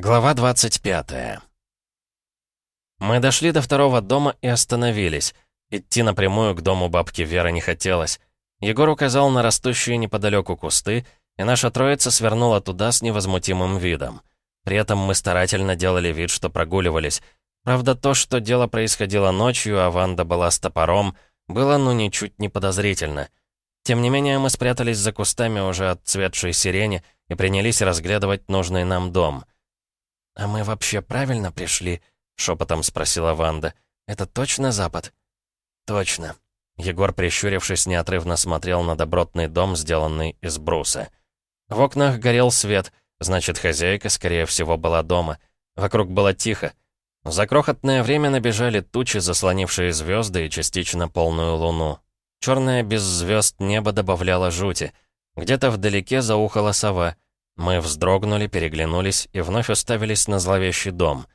Глава 25 Мы дошли до второго дома и остановились. Идти напрямую к дому бабки Веры не хотелось. Егор указал на растущие неподалеку кусты, и наша троица свернула туда с невозмутимым видом. При этом мы старательно делали вид, что прогуливались. Правда, то, что дело происходило ночью, а Ванда была с топором, было ну ничуть не подозрительно. Тем не менее, мы спрятались за кустами уже отцветшей сирени и принялись разглядывать нужный нам дом — «А мы вообще правильно пришли?» — шепотом спросила Ванда. «Это точно запад?» «Точно». Егор, прищурившись, неотрывно смотрел на добротный дом, сделанный из бруса. В окнах горел свет, значит, хозяйка, скорее всего, была дома. Вокруг было тихо. За крохотное время набежали тучи, заслонившие звезды и частично полную луну. Черное без звезд небо добавляло жути. Где-то вдалеке заухала сова — мы вздрогнули, переглянулись и вновь уставились на зловещий дом.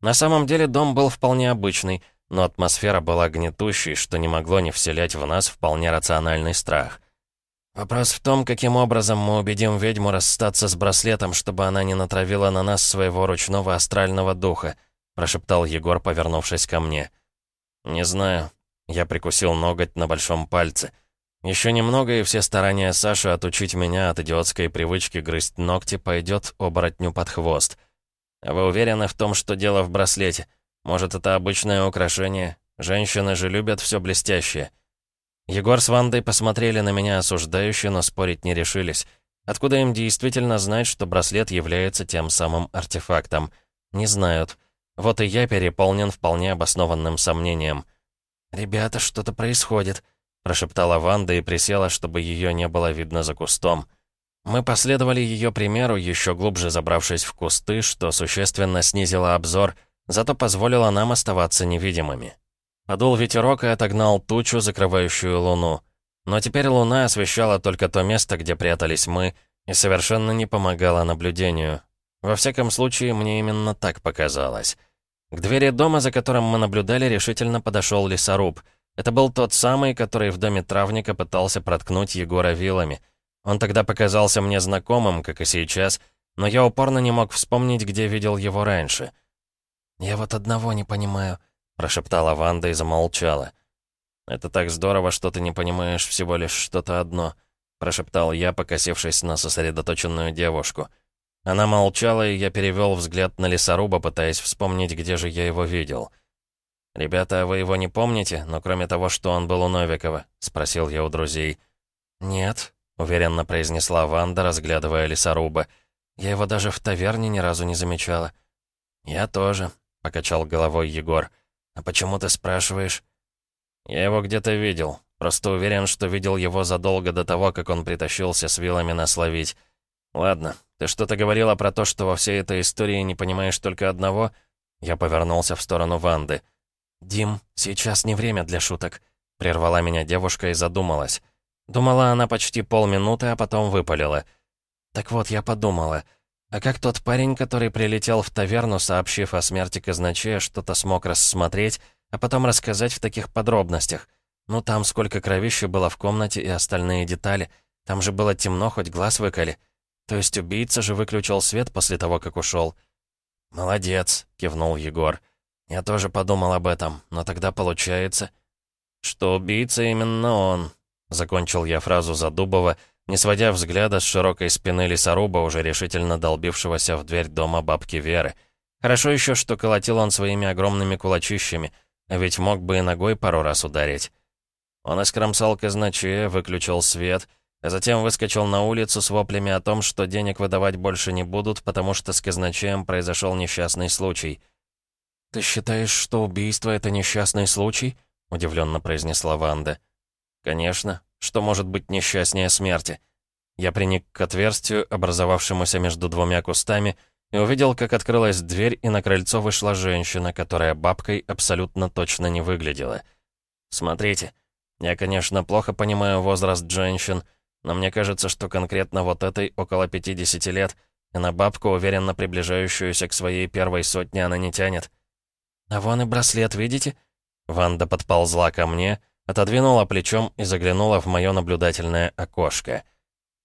На самом деле дом был вполне обычный, но атмосфера была гнетущей, что не могло не вселять в нас вполне рациональный страх. «Вопрос в том, каким образом мы убедим ведьму расстаться с браслетом, чтобы она не натравила на нас своего ручного астрального духа», прошептал Егор, повернувшись ко мне. «Не знаю». Я прикусил ноготь на большом пальце. Еще немного, и все старания Саши отучить меня от идиотской привычки грызть ногти пойдет оборотню под хвост. А вы уверены в том, что дело в браслете? Может, это обычное украшение? Женщины же любят все блестящее. Егор с Вандой посмотрели на меня осуждающе, но спорить не решились. Откуда им действительно знать, что браслет является тем самым артефактом? Не знают. Вот и я переполнен вполне обоснованным сомнением. «Ребята, что-то происходит», прошептала Ванда и присела, чтобы ее не было видно за кустом. Мы последовали ее примеру, еще глубже забравшись в кусты, что существенно снизило обзор, зато позволило нам оставаться невидимыми. Подул ветерок и отогнал тучу, закрывающую луну. Но теперь луна освещала только то место, где прятались мы, и совершенно не помогала наблюдению. Во всяком случае, мне именно так показалось. К двери дома, за которым мы наблюдали, решительно подошел лесоруб — это был тот самый, который в доме травника пытался проткнуть Егора вилами. Он тогда показался мне знакомым, как и сейчас, но я упорно не мог вспомнить, где видел его раньше. «Я вот одного не понимаю», — прошептала Ванда и замолчала. «Это так здорово, что ты не понимаешь всего лишь что-то одно», — прошептал я, покосившись на сосредоточенную девушку. Она молчала, и я перевел взгляд на лесоруба, пытаясь вспомнить, где же я его видел. «Ребята, вы его не помните, но кроме того, что он был у Новикова?» — спросил я у друзей. «Нет», — уверенно произнесла Ванда, разглядывая лесоруба. «Я его даже в таверне ни разу не замечала». «Я тоже», — покачал головой Егор. «А почему ты спрашиваешь?» «Я его где-то видел. Просто уверен, что видел его задолго до того, как он притащился с вилами нас ловить. Ладно, ты что-то говорила про то, что во всей этой истории не понимаешь только одного?» Я повернулся в сторону Ванды. «Дим, сейчас не время для шуток», — прервала меня девушка и задумалась. Думала она почти полминуты, а потом выпалила. «Так вот, я подумала, а как тот парень, который прилетел в таверну, сообщив о смерти казначея, что-то смог рассмотреть, а потом рассказать в таких подробностях? Ну, там сколько кровища было в комнате и остальные детали. Там же было темно, хоть глаз выколи. То есть убийца же выключил свет после того, как ушел. «Молодец», — кивнул Егор. Я тоже подумал об этом, но тогда получается, что убийца именно он. Закончил я фразу Задубова, не сводя взгляда с широкой спины лесоруба, уже решительно долбившегося в дверь дома бабки Веры. Хорошо еще, что колотил он своими огромными кулачищами, а ведь мог бы и ногой пару раз ударить. Он искромсал казначея, выключил свет, а затем выскочил на улицу с воплями о том, что денег выдавать больше не будут, потому что с казначеем произошел несчастный случай — «Ты считаешь, что убийство — это несчастный случай?» — удивленно произнесла Ванда. «Конечно. Что может быть несчастнее смерти?» Я приник к отверстию, образовавшемуся между двумя кустами, и увидел, как открылась дверь, и на крыльцо вышла женщина, которая бабкой абсолютно точно не выглядела. «Смотрите, я, конечно, плохо понимаю возраст женщин, но мне кажется, что конкретно вот этой около 50 лет, и на бабку, уверенно приближающуюся к своей первой сотне, она не тянет». «А вон и браслет, видите?» Ванда подползла ко мне, отодвинула плечом и заглянула в мое наблюдательное окошко.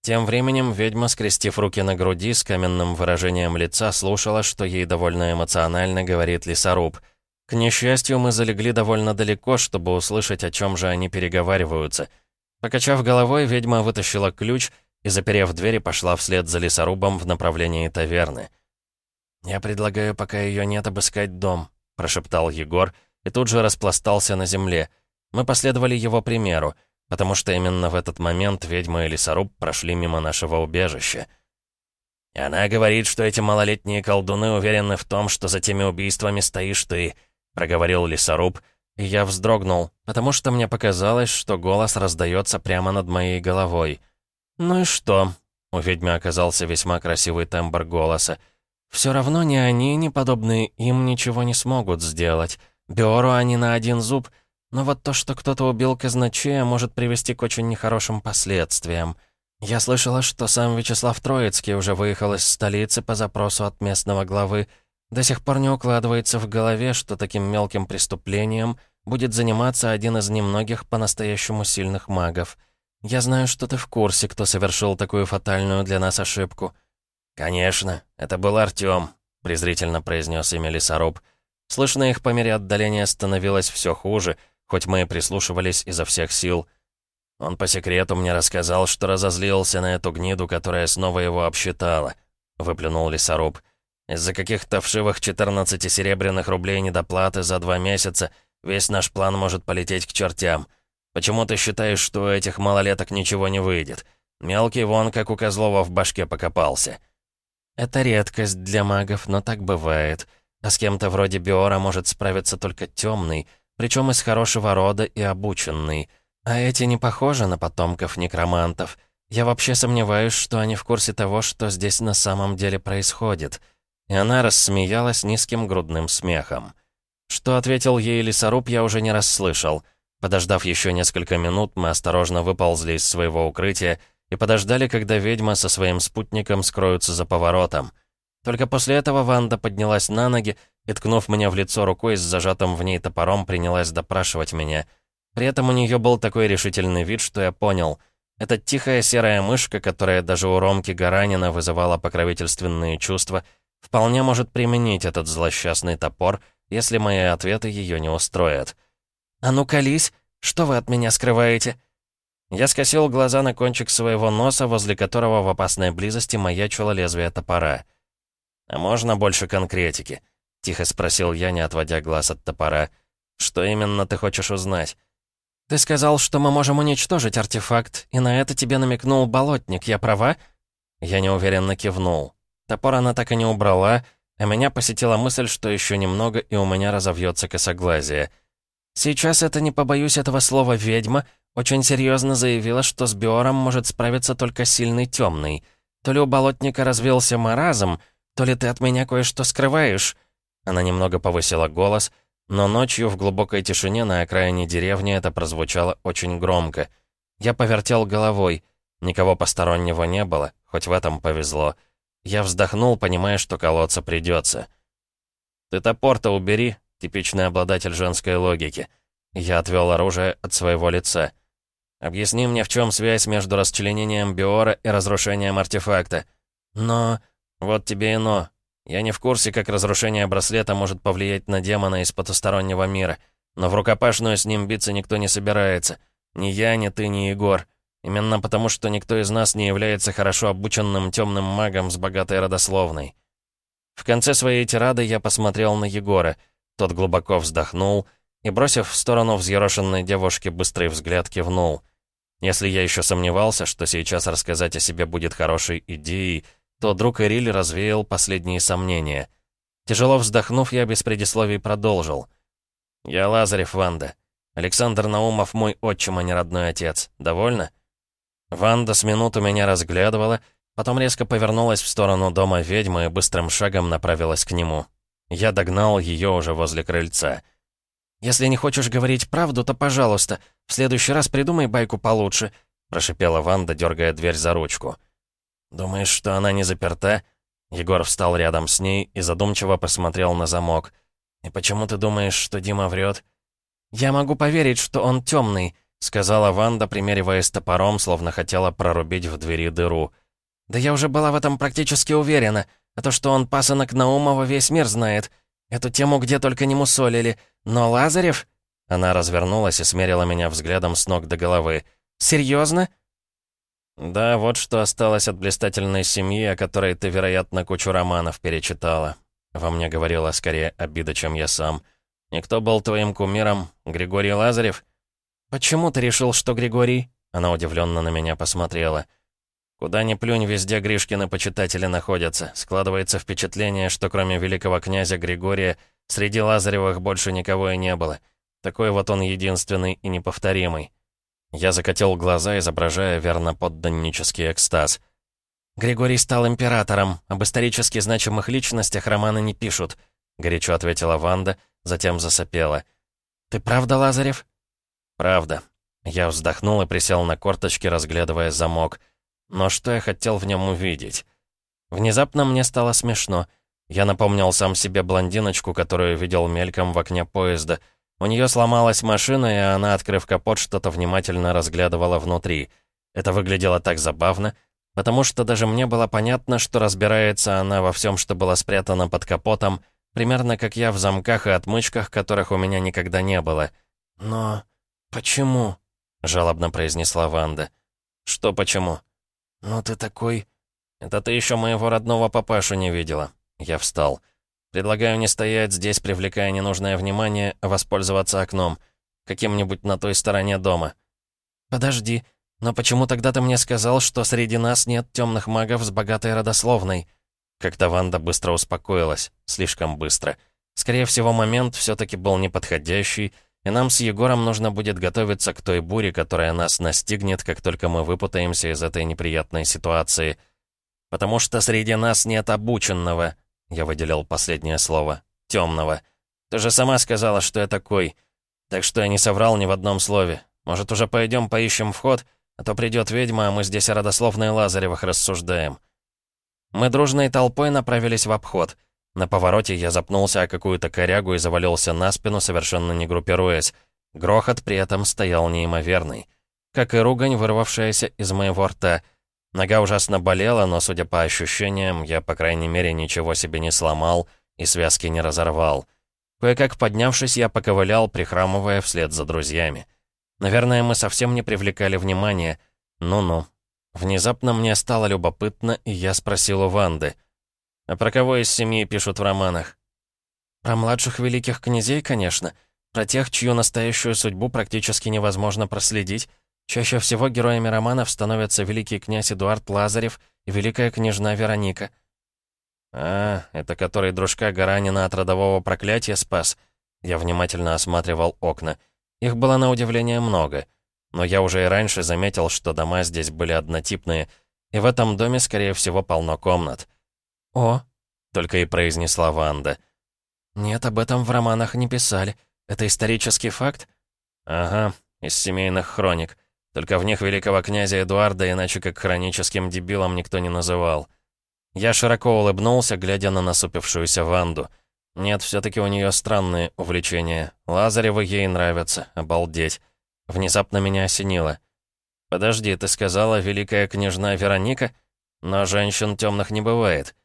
Тем временем ведьма, скрестив руки на груди, с каменным выражением лица, слушала, что ей довольно эмоционально говорит лесоруб. К несчастью, мы залегли довольно далеко, чтобы услышать, о чем же они переговариваются. Покачав головой, ведьма вытащила ключ и, заперев двери, пошла вслед за лесорубом в направлении таверны. «Я предлагаю, пока ее нет, обыскать дом», — прошептал Егор, и тут же распластался на земле. Мы последовали его примеру потому что именно в этот момент ведьма и лесоруб прошли мимо нашего убежища. И она говорит, что эти малолетние колдуны уверены в том, что за теми убийствами стоишь ты, проговорил лесоруб, и я вздрогнул, потому что мне показалось, что голос раздается прямо над моей головой. «Ну и что?» — у ведьмы оказался весьма красивый тембр голоса. «Все равно ни они, ни подобные им ничего не смогут сделать. Биору они на один зуб — но вот то, что кто-то убил казначея, может привести к очень нехорошим последствиям. Я слышала, что сам Вячеслав Троицкий уже выехал из столицы по запросу от местного главы. До сих пор не укладывается в голове, что таким мелким преступлением будет заниматься один из немногих по-настоящему сильных магов. Я знаю, что ты в курсе, кто совершил такую фатальную для нас ошибку. «Конечно, это был Артём», — презрительно произнес имя Лесоруб. Слышно их по мере отдаления становилось все хуже — хоть мы и прислушивались изо всех сил. Он по секрету мне рассказал, что разозлился на эту гниду, которая снова его обсчитала, — выплюнул лесоруб. Из-за каких-то вшивых 14 серебряных рублей недоплаты за два месяца весь наш план может полететь к чертям. Почему ты считаешь, что у этих малолеток ничего не выйдет? Мелкий вон, как у Козлова в башке покопался. Это редкость для магов, но так бывает. А с кем-то вроде Биора может справиться только темный — причем из хорошего рода и обученный. А эти не похожи на потомков некромантов. Я вообще сомневаюсь, что они в курсе того, что здесь на самом деле происходит». И она рассмеялась низким грудным смехом. Что ответил ей лесоруб, я уже не расслышал. Подождав еще несколько минут, мы осторожно выползли из своего укрытия и подождали, когда ведьма со своим спутником скроются за поворотом. Только после этого Ванда поднялась на ноги и, ткнув меня в лицо рукой с зажатым в ней топором, принялась допрашивать меня. При этом у нее был такой решительный вид, что я понял. Эта тихая серая мышка, которая даже у Ромки Гаранина вызывала покровительственные чувства, вполне может применить этот злосчастный топор, если мои ответы ее не устроят. «А ну, колись! Что вы от меня скрываете?» Я скосил глаза на кончик своего носа, возле которого в опасной близости маячило лезвие топора. «А можно больше конкретики?» Тихо спросил я, не отводя глаз от топора. «Что именно ты хочешь узнать?» «Ты сказал, что мы можем уничтожить артефакт, и на это тебе намекнул болотник, я права?» Я неуверенно кивнул. Топор она так и не убрала, а меня посетила мысль, что еще немного, и у меня разовьется косоглазие. Сейчас это, не побоюсь этого слова, ведьма, очень серьезно заявила, что с Биором может справиться только сильный темный. То ли у болотника развился маразм, то ли ты от меня кое-что скрываешь. Она немного повысила голос, но ночью в глубокой тишине на окраине деревни это прозвучало очень громко. Я повертел головой. Никого постороннего не было, хоть в этом повезло. Я вздохнул, понимая, что колоться придется. «Ты топор-то убери», — типичный обладатель женской логики. Я отвел оружие от своего лица. «Объясни мне, в чем связь между расчленением Биора и разрушением артефакта?» «Но...» «Вот тебе и но. Я не в курсе, как разрушение браслета может повлиять на демона из потустороннего мира. Но в рукопашную с ним биться никто не собирается. Ни я, ни ты, ни Егор. Именно потому, что никто из нас не является хорошо обученным темным магом с богатой родословной. В конце своей тирады я посмотрел на Егора. Тот глубоко вздохнул и, бросив в сторону взъерошенной девушки быстрый взгляд, кивнул. Если я еще сомневался, что сейчас рассказать о себе будет хорошей идеей, то друг Эриль развеял последние сомнения. Тяжело вздохнув, я без предисловий продолжил. «Я Лазарев, Ванда. Александр Наумов мой отчим, а не родной отец. Довольно?» Ванда с минуту меня разглядывала, потом резко повернулась в сторону дома ведьмы и быстрым шагом направилась к нему. Я догнал ее уже возле крыльца. «Если не хочешь говорить правду, то, пожалуйста, в следующий раз придумай байку получше», прошипела Ванда, дергая дверь за ручку. «Думаешь, что она не заперта?» Егор встал рядом с ней и задумчиво посмотрел на замок. «И почему ты думаешь, что Дима врет?» «Я могу поверить, что он темный. сказала Ванда, примериваясь топором, словно хотела прорубить в двери дыру. «Да я уже была в этом практически уверена. А то, что он пасынок Наумова, весь мир знает. Эту тему где только не мусолили. Но Лазарев...» Она развернулась и смерила меня взглядом с ног до головы. «Серьезно?» «Да, вот что осталось от блистательной семьи, о которой ты, вероятно, кучу романов перечитала». Во мне говорила скорее обида, чем я сам. «Никто был твоим кумиром? Григорий Лазарев?» «Почему ты решил, что Григорий?» Она удивленно на меня посмотрела. «Куда ни плюнь, везде Гришкины почитатели находятся. Складывается впечатление, что кроме великого князя Григория, среди Лазаревых больше никого и не было. Такой вот он единственный и неповторимый». Я закатил глаза, изображая верно подданнический экстаз. «Григорий стал императором. Об исторически значимых личностях романы не пишут», — горячо ответила Ванда, затем засопела. «Ты правда, Лазарев?» «Правда». Я вздохнул и присел на корточки, разглядывая замок. Но что я хотел в нем увидеть? Внезапно мне стало смешно. Я напомнил сам себе блондиночку, которую видел мельком в окне поезда. У нее сломалась машина, и она, открыв капот, что-то внимательно разглядывала внутри. Это выглядело так забавно, потому что даже мне было понятно, что разбирается она во всем, что было спрятано под капотом, примерно как я в замках и отмычках, которых у меня никогда не было. Но почему? жалобно произнесла Ванда. Что почему? Ну ты такой... Это ты еще моего родного папашу не видела. Я встал. Предлагаю не стоять здесь, привлекая ненужное внимание, а воспользоваться окном. Каким-нибудь на той стороне дома. Подожди, но почему тогда ты мне сказал, что среди нас нет темных магов с богатой родословной? Как-то Ванда быстро успокоилась. Слишком быстро. Скорее всего, момент все-таки был неподходящий, и нам с Егором нужно будет готовиться к той буре, которая нас настигнет, как только мы выпутаемся из этой неприятной ситуации. Потому что среди нас нет обученного, я выделил последнее слово, темного. Ты же сама сказала, что я такой. Так что я не соврал ни в одном слове. Может, уже пойдем поищем вход? А то придет ведьма, а мы здесь о родословной Лазаревых рассуждаем. Мы дружной толпой направились в обход. На повороте я запнулся о какую-то корягу и завалился на спину, совершенно не группируясь. Грохот при этом стоял неимоверный. Как и ругань, вырвавшаяся из моего рта. Нога ужасно болела, но, судя по ощущениям, я, по крайней мере, ничего себе не сломал и связки не разорвал. Кое-как поднявшись, я поковылял, прихрамывая вслед за друзьями. Наверное, мы совсем не привлекали внимания. Ну-ну. Внезапно мне стало любопытно, и я спросил у Ванды. «А про кого из семьи пишут в романах?» «Про младших великих князей, конечно. Про тех, чью настоящую судьбу практически невозможно проследить. Чаще всего героями романов становятся великий князь Эдуард Лазарев и великая княжна Вероника». «А, это который дружка Гаранина от родового проклятия спас?» Я внимательно осматривал окна. Их было на удивление много. Но я уже и раньше заметил, что дома здесь были однотипные, и в этом доме, скорее всего, полно комнат. «О!» — только и произнесла Ванда. «Нет, об этом в романах не писали. Это исторический факт?» «Ага, из семейных хроник. Только в них великого князя Эдуарда иначе как хроническим дебилом никто не называл». Я широко улыбнулся, глядя на насупившуюся Ванду — нет, все-таки у нее странные увлечения. Лазаревы ей нравятся, обалдеть. Внезапно меня осенило. «Подожди, ты сказала, великая княжна Вероника? Но женщин темных не бывает».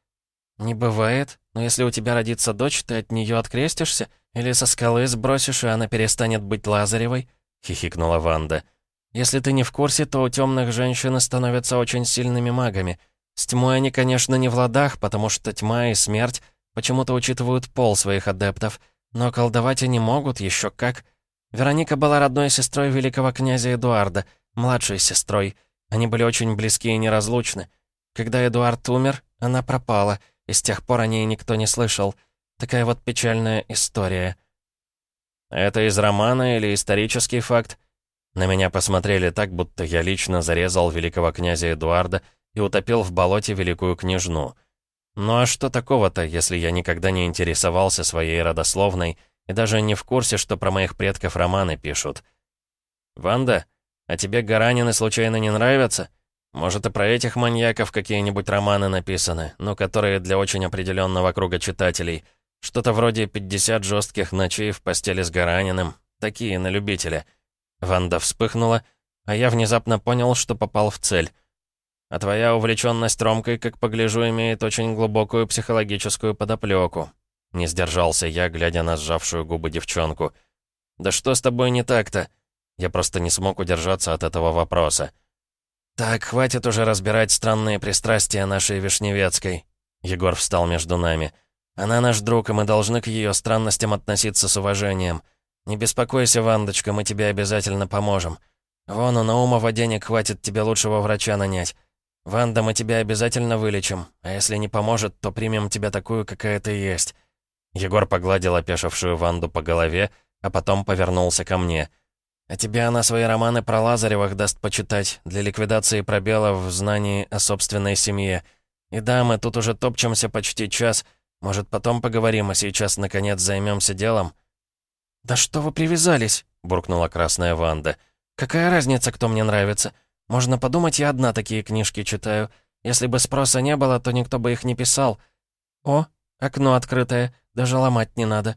«Не бывает? Но если у тебя родится дочь, ты от нее открестишься? Или со скалы сбросишь, и она перестанет быть Лазаревой?» — хихикнула Ванда. «Если ты не в курсе, то у темных женщины становятся очень сильными магами. С тьмой они, конечно, не в ладах, потому что тьма и смерть Почему-то учитывают пол своих адептов. Но колдовать они могут, еще как. Вероника была родной сестрой великого князя Эдуарда, младшей сестрой. Они были очень близки и неразлучны. Когда Эдуард умер, она пропала, и с тех пор о ней никто не слышал. Такая вот печальная история. «Это из романа или исторический факт?» На меня посмотрели так, будто я лично зарезал великого князя Эдуарда и утопил в болоте великую княжну. Ну а что такого-то, если я никогда не интересовался своей родословной и даже не в курсе, что про моих предков романы пишут? «Ванда, а тебе Гаранины случайно не нравятся? Может, и про этих маньяков какие-нибудь романы написаны, но которые для очень определенного круга читателей. Что-то вроде «50 жестких ночей в постели с Гараниным». Такие, на любителя. Ванда вспыхнула, а я внезапно понял, что попал в цель. А твоя увлеченность Ромкой, как погляжу, имеет очень глубокую психологическую подоплеку. Не сдержался я, глядя на сжавшую губы девчонку. «Да что с тобой не так-то?» Я просто не смог удержаться от этого вопроса. «Так, хватит уже разбирать странные пристрастия нашей Вишневецкой». Егор встал между нами. «Она наш друг, и мы должны к ее странностям относиться с уважением. Не беспокойся, Вандочка, мы тебе обязательно поможем. Вон, у Наумова денег хватит тебе лучшего врача нанять. Ванда, мы тебя обязательно вылечим, а если не поможет, то примем тебя такую, какая ты есть». Егор погладил опешившую Ванду по голове, а потом повернулся ко мне. «А тебе она свои романы про Лазаревых даст почитать для ликвидации пробелов в знании о собственной семье. И да, мы тут уже топчемся почти час. Может, потом поговорим, а сейчас, наконец, займемся делом?» «Да что вы привязались?» — буркнула красная Ванда. «Какая разница, кто мне нравится? Можно подумать, я одна такие книжки читаю. Если бы спроса не было, то никто бы их не писал. О, окно открытое, даже ломать не надо».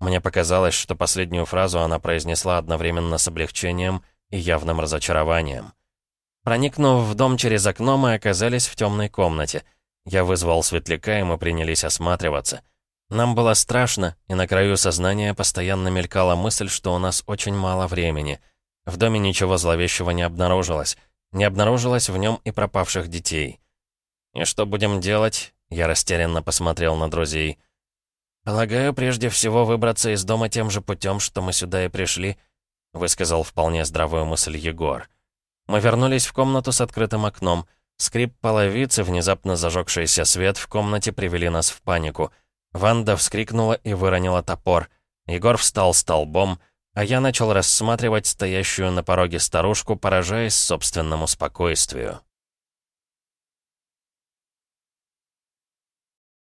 Мне показалось, что последнюю фразу она произнесла одновременно с облегчением и явным разочарованием. Проникнув в дом через окно, мы оказались в темной комнате. Я вызвал светляка, и мы принялись осматриваться. Нам было страшно, и на краю сознания постоянно мелькала мысль, что у нас очень мало времени. В доме ничего зловещего не обнаружилось. Не обнаружилось в нем и пропавших детей. «И что будем делать?» Я растерянно посмотрел на друзей. «Полагаю, прежде всего выбраться из дома тем же путем, что мы сюда и пришли», высказал вполне здравую мысль Егор. Мы вернулись в комнату с открытым окном. Скрип половицы, внезапно зажегшийся свет в комнате привели нас в панику. Ванда вскрикнула и выронила топор. Егор встал столбом, а я начал рассматривать стоящую на пороге старушку, поражаясь собственному спокойствию.